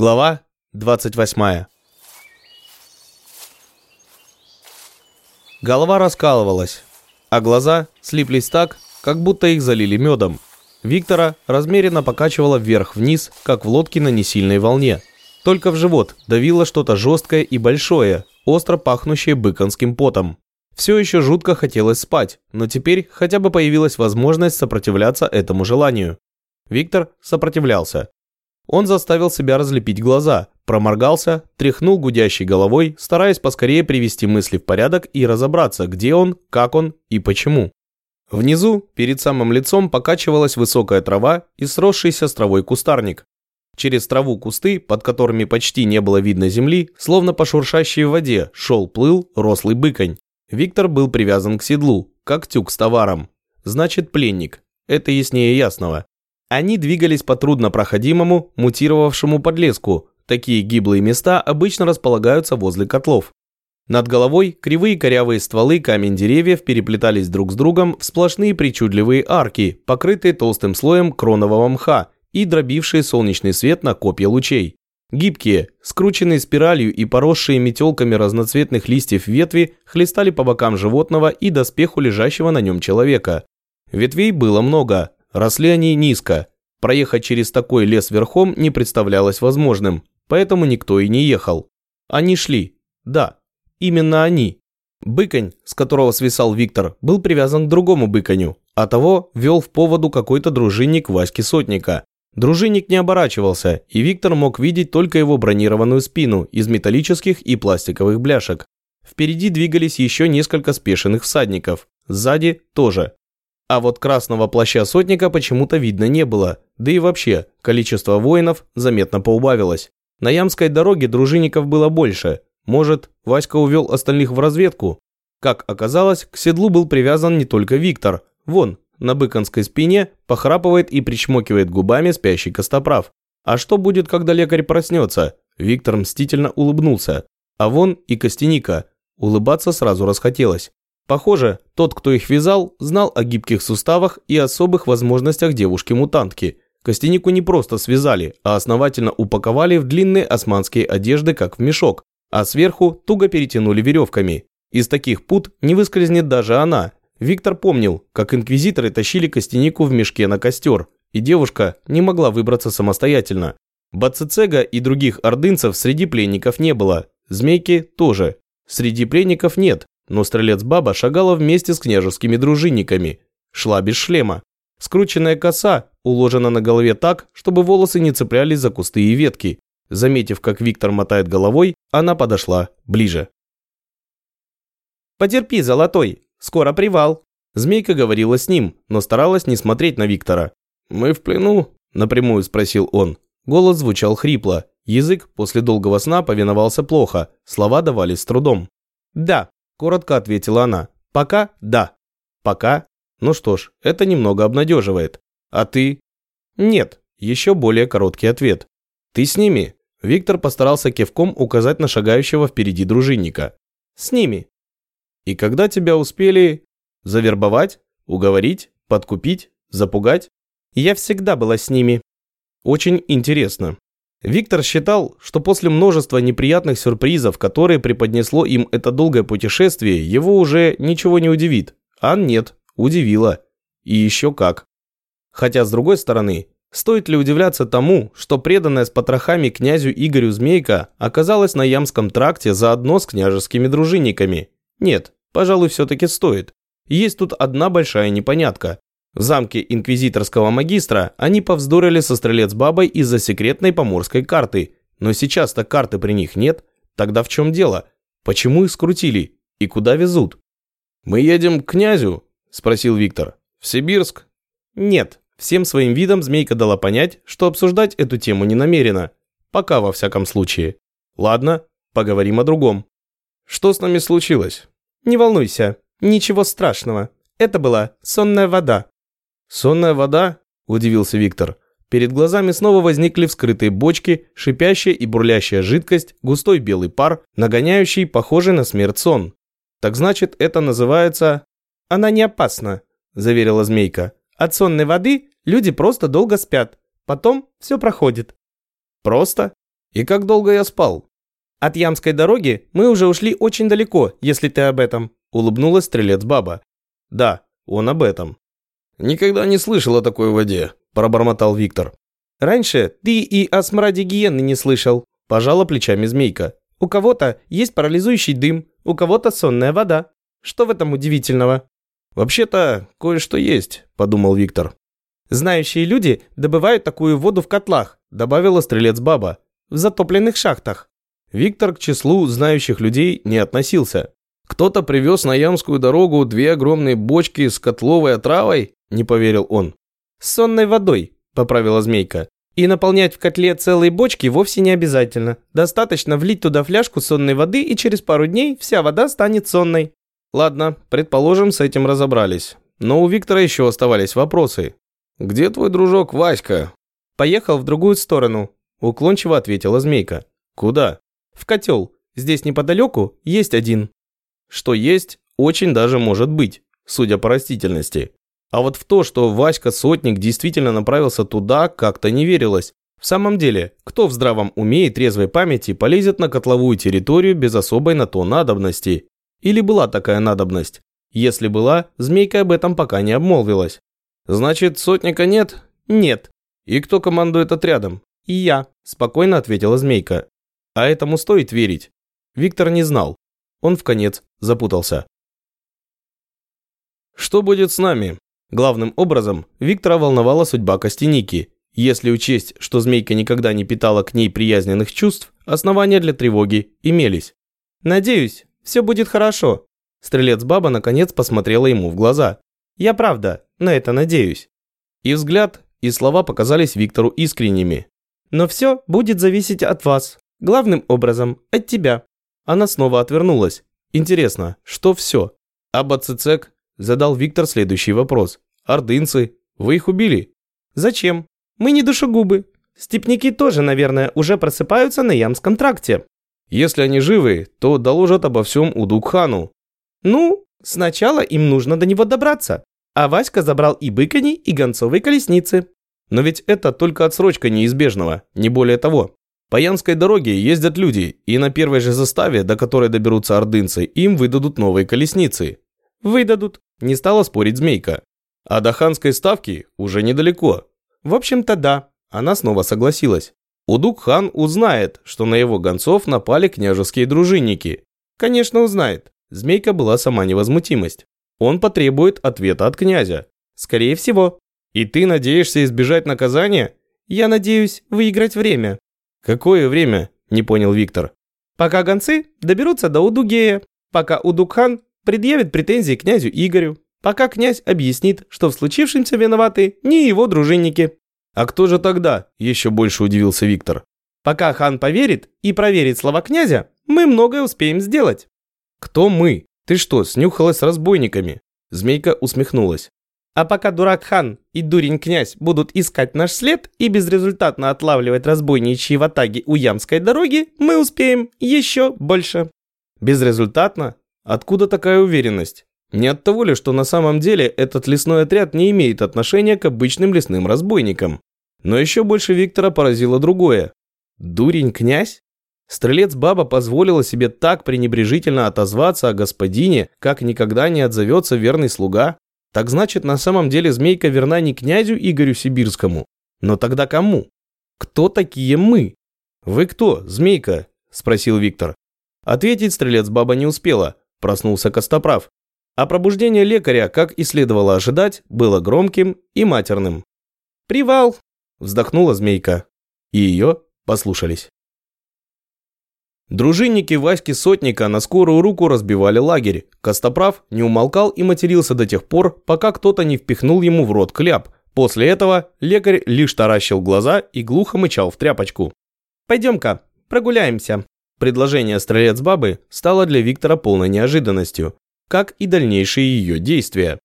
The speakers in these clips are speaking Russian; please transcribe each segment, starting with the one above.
Глава 28. Голова раскалывалась, а глаза слиплись так, как будто их залили медом. Виктора размеренно покачивало вверх-вниз, как в лодке на несильной волне. Только в живот давило что-то жесткое и большое, остро пахнущее быконским потом. Все еще жутко хотелось спать, но теперь хотя бы появилась возможность сопротивляться этому желанию. Виктор сопротивлялся. Он заставил себя разлепить глаза, проморгался, тряхнул гудящей головой, стараясь поскорее привести мысли в порядок и разобраться, где он, как он и почему. Внизу, перед самым лицом, покачивалась высокая трава и сросшийся с травой кустарник. Через траву кусты, под которыми почти не было видно земли, словно по шуршащей воде, шел-плыл рослый быконь. Виктор был привязан к седлу, как тюк с товаром. Значит, пленник. Это яснее ясного. Они двигались по труднопроходимому, мутировавшему подлеску. Такие гиблые места обычно располагаются возле котлов. Над головой кривые корявые стволы камень деревьев переплетались друг с другом в сплошные причудливые арки, покрытые толстым слоем кронового мха и дробившие солнечный свет на копья лучей. Гибкие, скрученные спиралью и поросшие метелками разноцветных листьев ветви хлестали по бокам животного и доспеху лежащего на нем человека. Ветвей было много, Росли они низко. Проехать через такой лес верхом не представлялось возможным, поэтому никто и не ехал. Они шли. Да, именно они. Быконь, с которого свисал Виктор, был привязан к другому быконю, а того вел в поводу какой-то дружинник Васьки Сотника. Дружинник не оборачивался, и Виктор мог видеть только его бронированную спину из металлических и пластиковых бляшек. Впереди двигались еще несколько спешенных всадников, сзади тоже. А вот красного плаща сотника почему-то видно не было, да и вообще, количество воинов заметно поубавилось. На Ямской дороге дружинников было больше. Может, Васька увел остальных в разведку? Как оказалось, к седлу был привязан не только Виктор. Вон, на быконской спине похрапывает и причмокивает губами спящий костоправ. А что будет, когда лекарь проснется? Виктор мстительно улыбнулся. А вон и Костяника. Улыбаться сразу расхотелось. Похоже, тот, кто их вязал, знал о гибких суставах и особых возможностях девушки-мутантки. Костянику не просто связали, а основательно упаковали в длинные османские одежды, как в мешок, а сверху туго перетянули веревками. Из таких пут не выскользнет даже она. Виктор помнил, как инквизиторы тащили Костянику в мешке на костер, и девушка не могла выбраться самостоятельно. Бацицега и других ордынцев среди пленников не было, змейки тоже. Среди пленников нет, но стрелец-баба шагала вместе с княжескими дружинниками, шла без шлема. Скрученная коса уложена на голове так, чтобы волосы не цеплялись за кусты и ветки. Заметив, как Виктор мотает головой, она подошла ближе. «Потерпи, золотой, скоро привал», Змейка говорила с ним, но старалась не смотреть на Виктора. «Мы в плену?» – напрямую спросил он. Голос звучал хрипло. Язык после долгого сна повиновался плохо, слова давались с трудом. «Да», Коротко ответила она. Пока да. Пока? Ну что ж, это немного обнадеживает. А ты? Нет. Еще более короткий ответ. Ты с ними? Виктор постарался кивком указать на шагающего впереди дружинника. С ними. И когда тебя успели завербовать, уговорить, подкупить, запугать? Я всегда была с ними. Очень интересно. Виктор считал, что после множества неприятных сюрпризов, которые преподнесло им это долгое путешествие, его уже ничего не удивит. А нет, удивило. И еще как. Хотя, с другой стороны, стоит ли удивляться тому, что преданная с потрохами князю Игорю Змейка оказалась на Ямском тракте заодно с княжескими дружинниками? Нет, пожалуй, все-таки стоит. Есть тут одна большая непонятка. В замке инквизиторского магистра они повздорили со стрелец-бабой из-за секретной поморской карты. Но сейчас-то карты при них нет. Тогда в чем дело? Почему их скрутили? И куда везут? «Мы едем к князю?» – спросил Виктор. «В Сибирск?» «Нет». Всем своим видом змейка дала понять, что обсуждать эту тему не намерена. Пока, во всяком случае. Ладно, поговорим о другом. Что с нами случилось? Не волнуйся, ничего страшного. Это была сонная вода. «Сонная вода?» – удивился Виктор. Перед глазами снова возникли вскрытые бочки, шипящая и бурлящая жидкость, густой белый пар, нагоняющий похожий на смерть сон. «Так значит, это называется...» «Она не опасна», – заверила змейка. «От сонной воды люди просто долго спят. Потом все проходит». «Просто?» И как долго я спал? От Ямской дороги мы уже ушли очень далеко, если ты об этом, улыбнулась стрелец баба. Да, он об этом. Никогда не слышал о такой воде, пробормотал Виктор. Раньше ты и о смраде гиены не слышал, пожала плечами змейка. У кого-то есть парализующий дым, у кого-то сонная вода. Что в этом удивительного? Вообще-то, кое-что есть, подумал Виктор. Знающие люди добывают такую воду в котлах, добавила стрелец баба, в затопленных шахтах. Виктор к числу знающих людей не относился. Кто-то привез на Ямскую дорогу две огромные бочки с котловой отравой, не поверил он. С сонной водой, поправила змейка. И наполнять в котле целые бочки вовсе не обязательно. Достаточно влить туда фляжку сонной воды, и через пару дней вся вода станет сонной. Ладно, предположим, с этим разобрались. Но у Виктора еще оставались вопросы. «Где твой дружок Васька?» «Поехал в другую сторону», – уклончиво ответила змейка. «Куда?» «В котел. Здесь неподалеку есть один». Что есть, очень даже может быть, судя по растительности. А вот в то, что Васька Сотник действительно направился туда, как-то не верилось. В самом деле, кто в здравом уме и трезвой памяти полезет на котловую территорию без особой на то надобности? Или была такая надобность? Если была, Змейка об этом пока не обмолвилась. Значит, Сотника нет? Нет. И кто командует отрядом? И я, спокойно ответила Змейка. А этому стоит верить. Виктор не знал. Он в конец запутался. Что будет с нами? Главным образом, Виктора волновала судьба Костяники. Если учесть, что змейка никогда не питала к ней приязненных чувств, основания для тревоги имелись. «Надеюсь, все будет хорошо». Стрелец-баба наконец посмотрела ему в глаза. «Я правда, на это надеюсь». И взгляд, и слова показались Виктору искренними. «Но все будет зависеть от вас. Главным образом, от тебя». Она снова отвернулась. Интересно, что все? Цицек Задал Виктор следующий вопрос. «Ордынцы, вы их убили?» «Зачем? Мы не душегубы. Степники тоже, наверное, уже просыпаются на Ямском тракте». «Если они живы, то доложат обо всем Удукхану». «Ну, сначала им нужно до него добраться. А Васька забрал и быкани, и гонцовые колесницы». «Но ведь это только отсрочка неизбежного, не более того. По Янской дороге ездят люди, и на первой же заставе, до которой доберутся ордынцы, им выдадут новые колесницы». «Выдадут. Не стала спорить Змейка. А до ханской ставки уже недалеко. В общем-то да. Она снова согласилась. Удук-хан узнает, что на его гонцов напали княжеские дружинники. Конечно, узнает. Змейка была сама невозмутимость. Он потребует ответа от князя. Скорее всего. И ты надеешься избежать наказания? Я надеюсь выиграть время. Какое время? Не понял Виктор. Пока гонцы доберутся до Удугея. Пока Удукхан предъявит претензии князю Игорю, пока князь объяснит, что в случившемся виноваты не его дружинники. А кто же тогда? Еще больше удивился Виктор. Пока хан поверит и проверит слова князя, мы многое успеем сделать. Кто мы? Ты что, снюхалась с разбойниками? Змейка усмехнулась. А пока дурак хан и дурень князь будут искать наш след и безрезультатно отлавливать разбойничьи ватаги у Ямской дороги, мы успеем еще больше. Безрезультатно? Откуда такая уверенность? Не от того ли, что на самом деле этот лесной отряд не имеет отношения к обычным лесным разбойникам? Но еще больше Виктора поразило другое. Дурень князь? Стрелец-баба позволила себе так пренебрежительно отозваться о господине, как никогда не отзовется верный слуга. Так значит, на самом деле змейка верна не князю Игорю Сибирскому. Но тогда кому? Кто такие мы? Вы кто, змейка? Спросил Виктор. Ответить стрелец-баба не успела, Проснулся Костоправ. А пробуждение лекаря, как и следовало ожидать, было громким и матерным. «Привал!» – вздохнула змейка. И ее послушались. Дружинники Васьки Сотника на скорую руку разбивали лагерь. Костоправ не умолкал и матерился до тех пор, пока кто-то не впихнул ему в рот кляп. После этого лекарь лишь таращил глаза и глухо мычал в тряпочку. «Пойдем-ка, прогуляемся», Предложение стрелец бабы стало для Виктора полной неожиданностью, как и дальнейшие ее действия.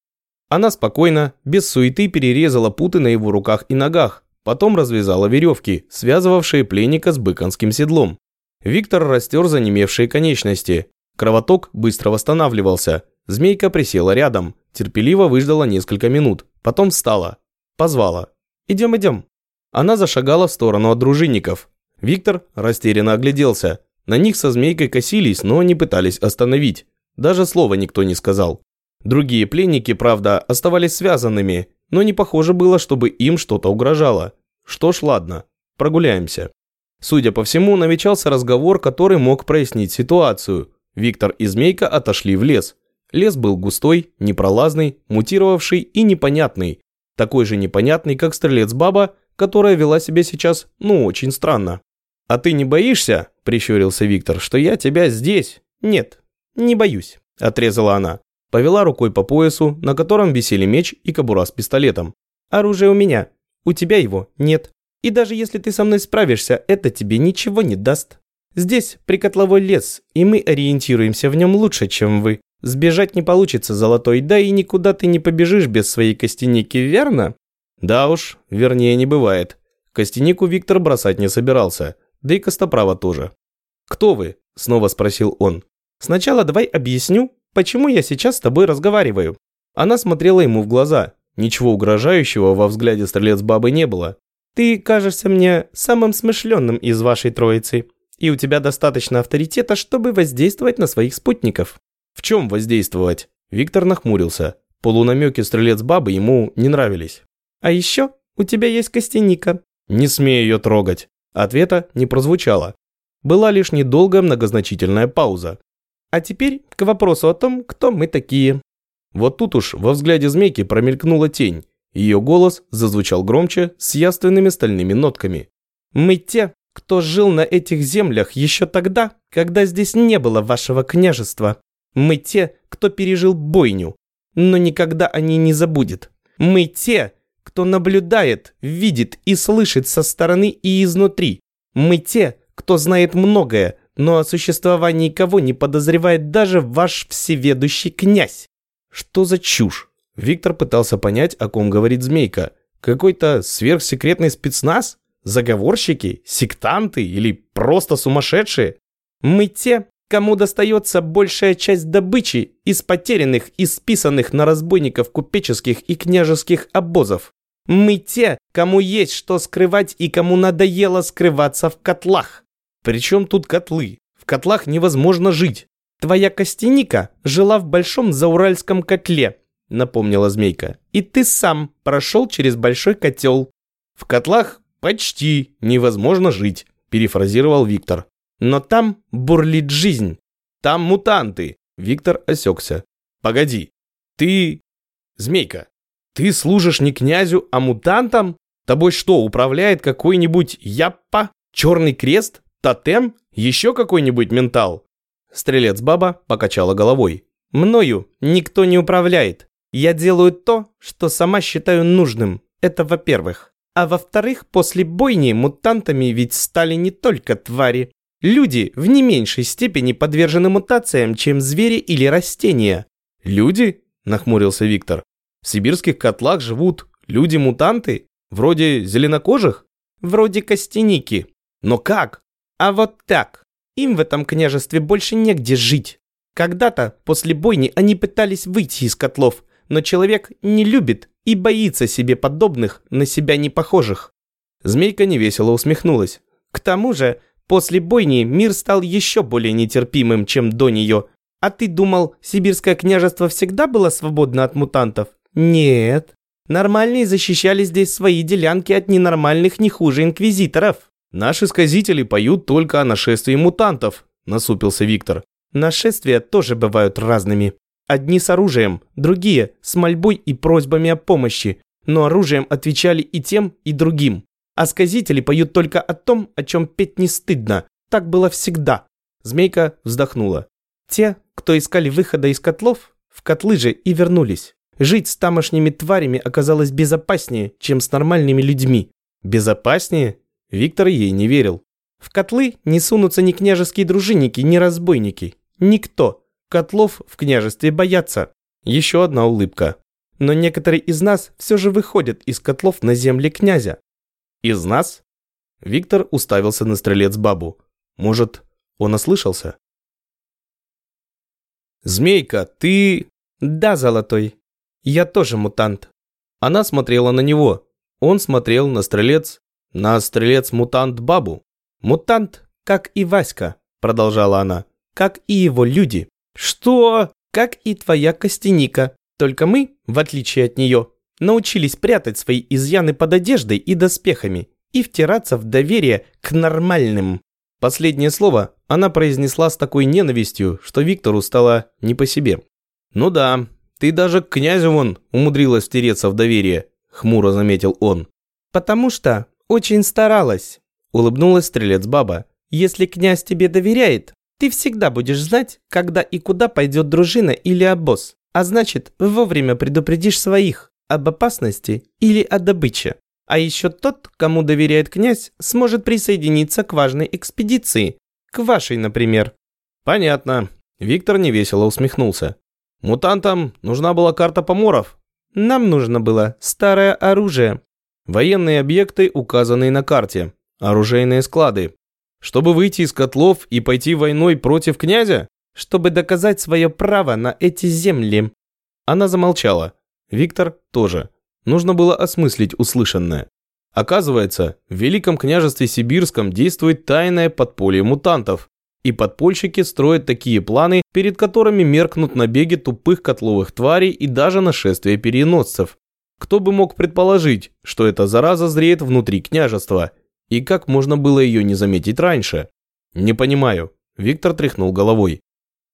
Она спокойно, без суеты перерезала путы на его руках и ногах, потом развязала веревки, связывавшие пленника с быконским седлом. Виктор растер занемевшие конечности. Кровоток быстро восстанавливался. Змейка присела рядом, терпеливо выждала несколько минут, потом встала, позвала. «Идем, идем». Она зашагала в сторону от дружинников, Виктор растерянно огляделся. На них со змейкой косились, но не пытались остановить. Даже слова никто не сказал. Другие пленники, правда, оставались связанными, но не похоже было, чтобы им что-то угрожало. Что ж, ладно, прогуляемся. Судя по всему, намечался разговор, который мог прояснить ситуацию. Виктор и Змейка отошли в лес. Лес был густой, непролазный, мутировавший и непонятный. Такой же непонятный, как стрелец-баба, которая вела себя сейчас, ну, очень странно. «А ты не боишься?» – прищурился Виктор, – «что я тебя здесь?» «Нет, не боюсь», – отрезала она. Повела рукой по поясу, на котором висели меч и кобура с пистолетом. «Оружие у меня, у тебя его нет. И даже если ты со мной справишься, это тебе ничего не даст. Здесь прикотловой лес, и мы ориентируемся в нем лучше, чем вы. Сбежать не получится, Золотой, да и никуда ты не побежишь без своей костяники, верно?» «Да уж, вернее не бывает. Костянику Виктор бросать не собирался, да и Костоправа тоже. «Кто вы?» – снова спросил он. «Сначала давай объясню, почему я сейчас с тобой разговариваю». Она смотрела ему в глаза. Ничего угрожающего во взгляде стрелец бабы не было. «Ты кажешься мне самым смышленным из вашей троицы, и у тебя достаточно авторитета, чтобы воздействовать на своих спутников». «В чем воздействовать?» Виктор нахмурился. Полунамеки стрелец бабы ему не нравились. «А еще у тебя есть костяника». «Не смей ее трогать». Ответа не прозвучало. Была лишь недолгая многозначительная пауза. «А теперь к вопросу о том, кто мы такие». Вот тут уж во взгляде змейки промелькнула тень. Ее голос зазвучал громче, с яственными стальными нотками. «Мы те, кто жил на этих землях еще тогда, когда здесь не было вашего княжества. Мы те, кто пережил бойню, но никогда о ней не забудет. Мы те, кто наблюдает, видит и слышит со стороны и изнутри. Мы те, кто знает многое, но о существовании кого не подозревает даже ваш всеведущий князь. Что за чушь? Виктор пытался понять, о ком говорит Змейка. Какой-то сверхсекретный спецназ? Заговорщики? Сектанты? Или просто сумасшедшие? Мы те, кому достается большая часть добычи из потерянных и списанных на разбойников купеческих и княжеских обозов. Мы те, кому есть что скрывать и кому надоело скрываться в котлах. Причем тут котлы? В котлах невозможно жить. Твоя костяника жила в большом зауральском котле, напомнила змейка. И ты сам прошел через большой котел. В котлах почти невозможно жить, перефразировал Виктор. Но там бурлит жизнь. Там мутанты. Виктор осекся. Погоди. Ты... Змейка, ты служишь не князю, а мутантам? Тобой что, управляет какой-нибудь Яппа? Черный крест? Тотем? Еще какой-нибудь ментал? Стрелец-баба покачала головой. Мною никто не управляет. Я делаю то, что сама считаю нужным. Это во-первых. А во-вторых, после бойни мутантами ведь стали не только твари. Люди в не меньшей степени подвержены мутациям, чем звери или растения. Люди? Нахмурился Виктор. В сибирских котлах живут люди-мутанты? Вроде зеленокожих? Вроде костяники. Но как? А вот так. Им в этом княжестве больше негде жить. Когда-то, после бойни, они пытались выйти из котлов, но человек не любит и боится себе подобных, на себя не похожих. Змейка невесело усмехнулась. К тому же, После бойни мир стал еще более нетерпимым, чем до нее. А ты думал, сибирское княжество всегда было свободно от мутантов? Нет. Нормальные защищали здесь свои делянки от ненормальных не хуже инквизиторов. Наши сказители поют только о нашествии мутантов, насупился Виктор. Нашествия тоже бывают разными. Одни с оружием, другие с мольбой и просьбами о помощи. Но оружием отвечали и тем, и другим. А сказители поют только о том, о чем петь не стыдно. Так было всегда. Змейка вздохнула. Те, кто искали выхода из котлов, в котлы же и вернулись. Жить с тамошними тварями оказалось безопаснее, чем с нормальными людьми. Безопаснее? Виктор ей не верил. В котлы не сунутся ни княжеские дружинники, ни разбойники. Никто. Котлов в княжестве боятся. Еще одна улыбка. Но некоторые из нас все же выходят из котлов на земли князя. Из нас? Виктор уставился на стрелец бабу. Может, он ослышался? Змейка, ты... Да, Золотой. Я тоже мутант. Она смотрела на него. Он смотрел на стрелец... На стрелец-мутант бабу. Мутант, как и Васька, продолжала она, как и его люди. Что? Как и твоя костяника. Только мы, в отличие от нее, научились прятать свои изъяны под одеждой и доспехами и втираться в доверие к нормальным. Последнее слово она произнесла с такой ненавистью, что Виктору стало не по себе. «Ну да, ты даже к князю вон умудрилась втереться в доверие», – хмуро заметил он. «Потому что очень старалась», – улыбнулась стрелец-баба. «Если князь тебе доверяет, ты всегда будешь знать, когда и куда пойдет дружина или обоз, а значит, вовремя предупредишь своих об опасности или о добыче. А еще тот, кому доверяет князь, сможет присоединиться к важной экспедиции. К вашей, например. Понятно. Виктор невесело усмехнулся. Мутантам нужна была карта поморов. Нам нужно было старое оружие. Военные объекты, указанные на карте. Оружейные склады. Чтобы выйти из котлов и пойти войной против князя? Чтобы доказать свое право на эти земли. Она замолчала. Виктор тоже. Нужно было осмыслить услышанное. Оказывается, в Великом княжестве Сибирском действует тайное подполье мутантов. И подпольщики строят такие планы, перед которыми меркнут набеги тупых котловых тварей и даже нашествие переносцев. Кто бы мог предположить, что эта зараза зреет внутри княжества, и как можно было ее не заметить раньше? Не понимаю. Виктор тряхнул головой.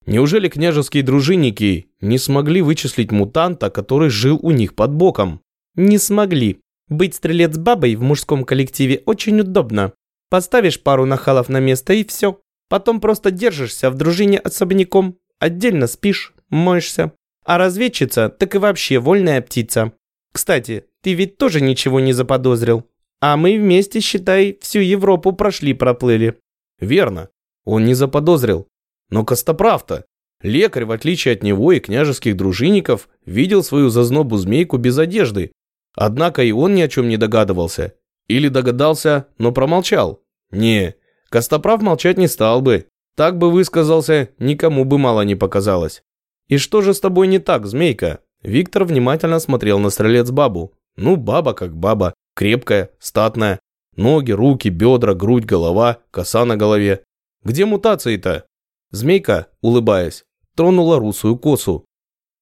Неужели княжеские дружинники не смогли вычислить мутанта, который жил у них под боком? Не смогли. Быть стрелец бабой в мужском коллективе очень удобно. Поставишь пару нахалов на место и все. Потом просто держишься в дружине особняком, отдельно спишь, моешься. А разведчица так и вообще вольная птица. Кстати, ты ведь тоже ничего не заподозрил. А мы вместе, считай, всю Европу прошли-проплыли. Верно. Он не заподозрил. Но Костоправ-то. Лекарь, в отличие от него и княжеских дружинников, видел свою зазнобу змейку без одежды Однако и он ни о чем не догадывался. Или догадался, но промолчал. Не, Костоправ молчать не стал бы. Так бы высказался, никому бы мало не показалось. «И что же с тобой не так, змейка?» Виктор внимательно смотрел на стрелец бабу. Ну, баба как баба. Крепкая, статная. Ноги, руки, бедра, грудь, голова, коса на голове. Где мутации-то? Змейка, улыбаясь, тронула русую косу.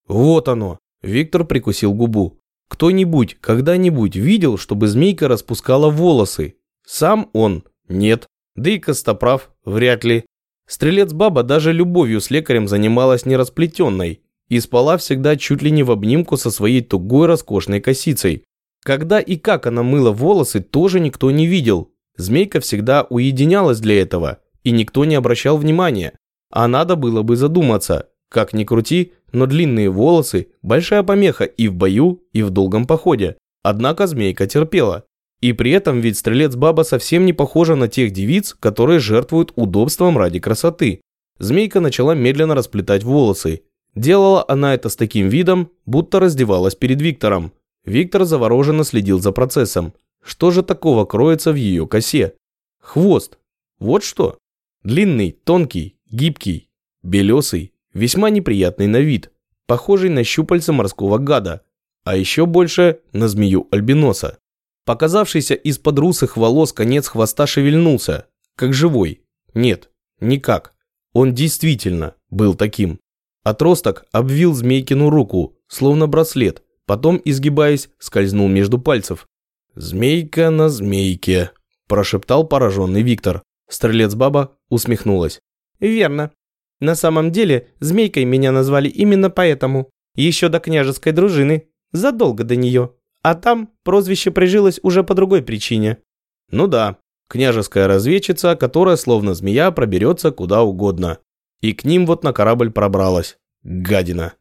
Вот оно. Виктор прикусил губу. Кто-нибудь когда-нибудь видел, чтобы змейка распускала волосы? Сам он? Нет. Да и Костоправ? Вряд ли. Стрелец-баба даже любовью с лекарем занималась нерасплетенной и спала всегда чуть ли не в обнимку со своей тугой роскошной косицей. Когда и как она мыла волосы, тоже никто не видел. Змейка всегда уединялась для этого, и никто не обращал внимания. А надо было бы задуматься, как ни крути, но длинные волосы – большая помеха и в бою, и в долгом походе. Однако змейка терпела. И при этом ведь стрелец-баба совсем не похожа на тех девиц, которые жертвуют удобством ради красоты. Змейка начала медленно расплетать волосы. Делала она это с таким видом, будто раздевалась перед Виктором. Виктор завороженно следил за процессом. Что же такого кроется в ее косе? Хвост. Вот что. Длинный, тонкий, гибкий, белесый, весьма неприятный на вид, похожий на щупальца морского гада, а еще больше на змею альбиноса. Показавшийся из-под русых волос конец хвоста шевельнулся, как живой. Нет, никак. Он действительно был таким. Отросток обвил змейкину руку, словно браслет, потом, изгибаясь, скользнул между пальцев. «Змейка на змейке», – прошептал пораженный Виктор. Стрелец-баба усмехнулась. «Верно. На самом деле, змейкой меня назвали именно поэтому. Еще до княжеской дружины, задолго до нее. А там прозвище прижилось уже по другой причине. Ну да, княжеская разведчица, которая словно змея проберется куда угодно. И к ним вот на корабль пробралась. Гадина.